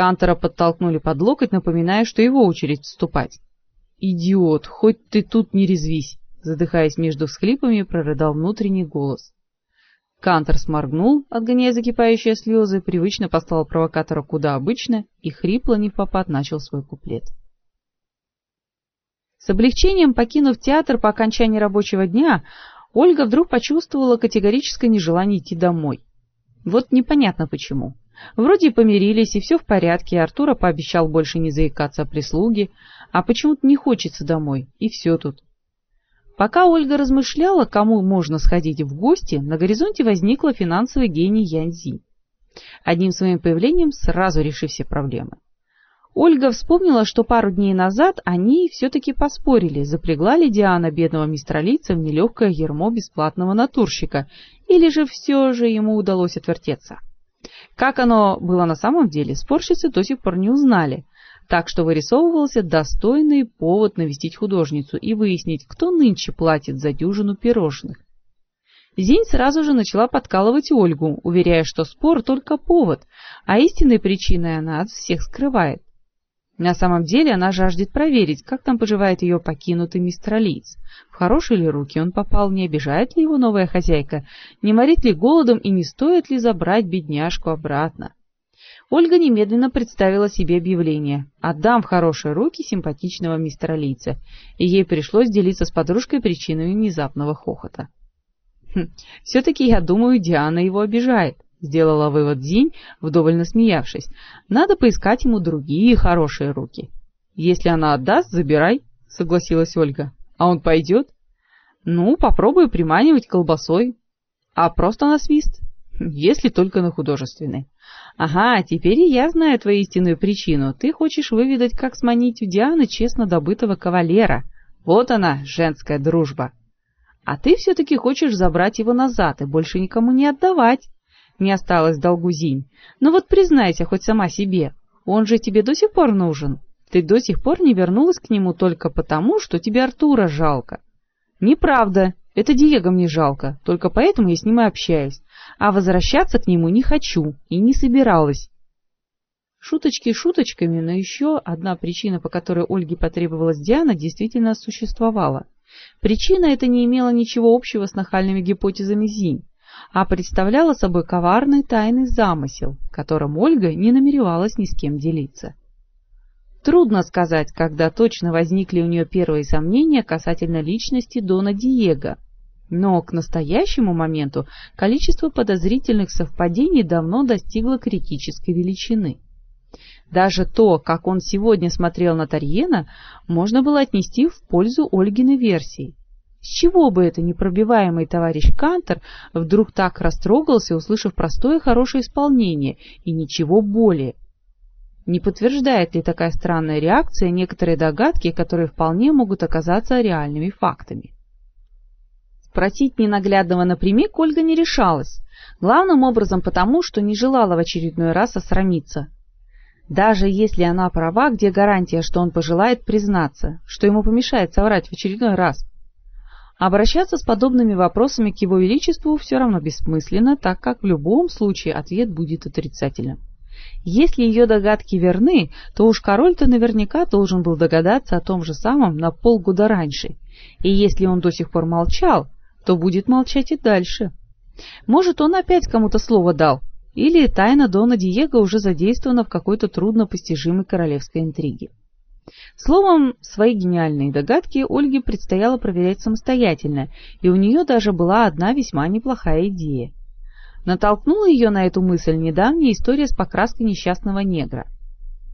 Кантора подтолкнули под локоть, напоминая, что его очередь вступать. «Идиот, хоть ты тут не резвись!» Задыхаясь между всхлипами, прорыдал внутренний голос. Кантор сморгнул, отгоняя закипающие слезы, привычно послал провокатора куда обычно и хрипло не в попад начал свой куплет. С облегчением покинув театр по окончании рабочего дня, Ольга вдруг почувствовала категорическое нежелание идти домой. Вот непонятно почему. Вроде помирились, и все в порядке, Артура пообещал больше не заикаться о прислуге, а почему-то не хочется домой, и все тут. Пока Ольга размышляла, кому можно сходить в гости, на горизонте возникла финансовый гений Яньзи. Одним своим появлением сразу решив все проблемы. Ольга вспомнила, что пару дней назад они все-таки поспорили, запрягла ли Диана бедного мистралийца в нелегкое ермо бесплатного натурщика, или же все же ему удалось отвертеться. Как оно было на самом деле, спорщицы до сих пор не узнали, так что вырисовывался достойный повод навестить художницу и выяснить, кто нынче платит за дюжину пирожных. Зинь сразу же начала подкалывать Ольгу, уверяя, что спор только повод, а истинной причиной она от всех скрывает. На самом деле она жаждет проверить, как там поживает ее покинутый мистер Алиц. В хорошие ли руки он попал, не обижает ли его новая хозяйка, не морит ли голодом и не стоит ли забрать бедняжку обратно. Ольга немедленно представила себе объявление «Отдам в хорошие руки симпатичного мистера Лица», и ей пришлось делиться с подружкой причиной внезапного хохота. «Хм, «Все-таки, я думаю, Диана его обижает», — сделала вывод Зинь, вдоволь насмеявшись. «Надо поискать ему другие хорошие руки». «Если она отдаст, забирай», — согласилась Ольга. «А он пойдет?» «Ну, попробую приманивать колбасой». «А просто на свист?» «Если только на художественный». Ага, теперь и я знаю твою истинную причину. Ты хочешь выведать, как сманить у Дианы честно добытого кавалера. Вот она, женская дружба. А ты все-таки хочешь забрать его назад и больше никому не отдавать. Не осталось долгу Зинь. Ну вот признайся хоть сама себе, он же тебе до сих пор нужен. Ты до сих пор не вернулась к нему только потому, что тебе Артура жалко. Неправда, это Диего мне жалко, только поэтому я с ним и общаюсь а возвращаться к нему не хочу и не собиралась. Шуточки шуточками, но еще одна причина, по которой Ольге потребовалась Диана, действительно существовала. Причина эта не имела ничего общего с нахальными гипотезами Зинь, а представляла собой коварный тайный замысел, которым Ольга не намеревалась ни с кем делиться. Трудно сказать, когда точно возникли у нее первые сомнения касательно личности Дона Диего – но к настоящему моменту количество подозрительных совпадений давно достигло критической величины. Даже то, как он сегодня смотрел на Тарьена, можно было отнести в пользу Ольгиной версии. С чего бы это непробиваемый товарищ Кантер вдруг так растрогался, услышав простое хорошее исполнение и ничего более? Не подтверждает ли такая странная реакция некоторые догадки, которые вполне могут оказаться реальными фактами? Спросить ненаглядного напрямик Ольга не решалась, главным образом потому, что не желала в очередной раз осрамиться. Даже если она права, где гарантия, что он пожелает признаться, что ему помешает соврать в очередной раз? Обращаться с подобными вопросами к его величеству все равно бессмысленно, так как в любом случае ответ будет отрицательным. Если ее догадки верны, то уж король-то наверняка должен был догадаться о том же самом на полгода раньше. И если он до сих пор молчал, то будет молчать и дальше. Может, он опять кому-то слово дал, или тайна Дона Диего уже задействована в какой-то труднопостижимой королевской интриге. Словом, свои гениальные догадки Ольге предстояло проверять самостоятельно, и у нее даже была одна весьма неплохая идея. Натолкнула ее на эту мысль недавняя история с покраской несчастного негра –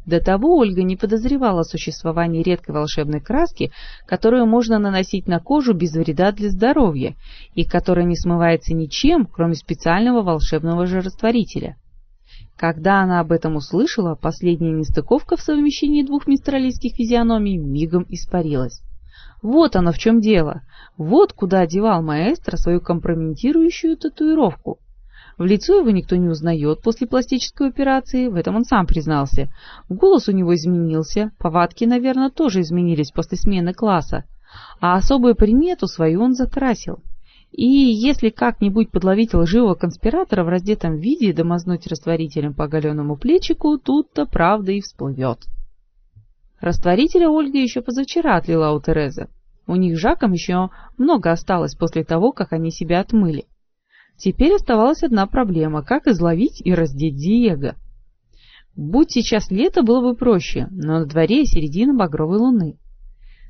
до того Ольга не подозревала о существовании редкой волшебной краски, которую можно наносить на кожу без вреда для здоровья и которая не смывается ничем, кроме специального волшебного же растворителя. Когда она об этом услышала, последняя нестыковка в совмещении двух мистралийских физиономий мигом испарилась. Вот оно в чем дело. Вот куда одевал маэстро свою компрометирующую татуировку. В лицо его никто не узнает после пластической операции, в этом он сам признался. Голос у него изменился, повадки, наверное, тоже изменились после смены класса. А особую примету свою он закрасил. И если как-нибудь подловить лживого конспиратора в раздетом виде и домазнуть растворителем по оголенному плечику, тут-то правда и всплывет. Растворителя Ольга еще позавчера отлила у Терезы. У них с Жаком еще много осталось после того, как они себя отмыли. Теперь оставалась одна проблема – как изловить и раздеть Диего. Будь сейчас лето, было бы проще, но на дворе середина багровой луны.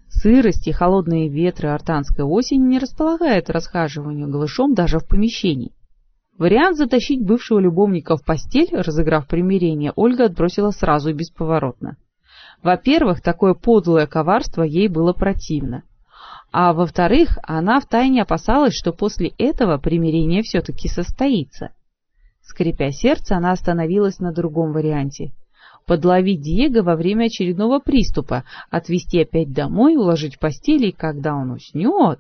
Сырость и холодные ветры артанской осени не располагают расхаживанию голышом даже в помещении. Вариант затащить бывшего любовника в постель, разыграв примирение, Ольга отбросила сразу и бесповоротно. Во-первых, такое подлое коварство ей было противно. А во-вторых, она втайне опасалась, что после этого примирение все-таки состоится. Скрипя сердце, она остановилась на другом варианте. Подловить Диего во время очередного приступа, отвезти опять домой, уложить в постели, и когда он уснет...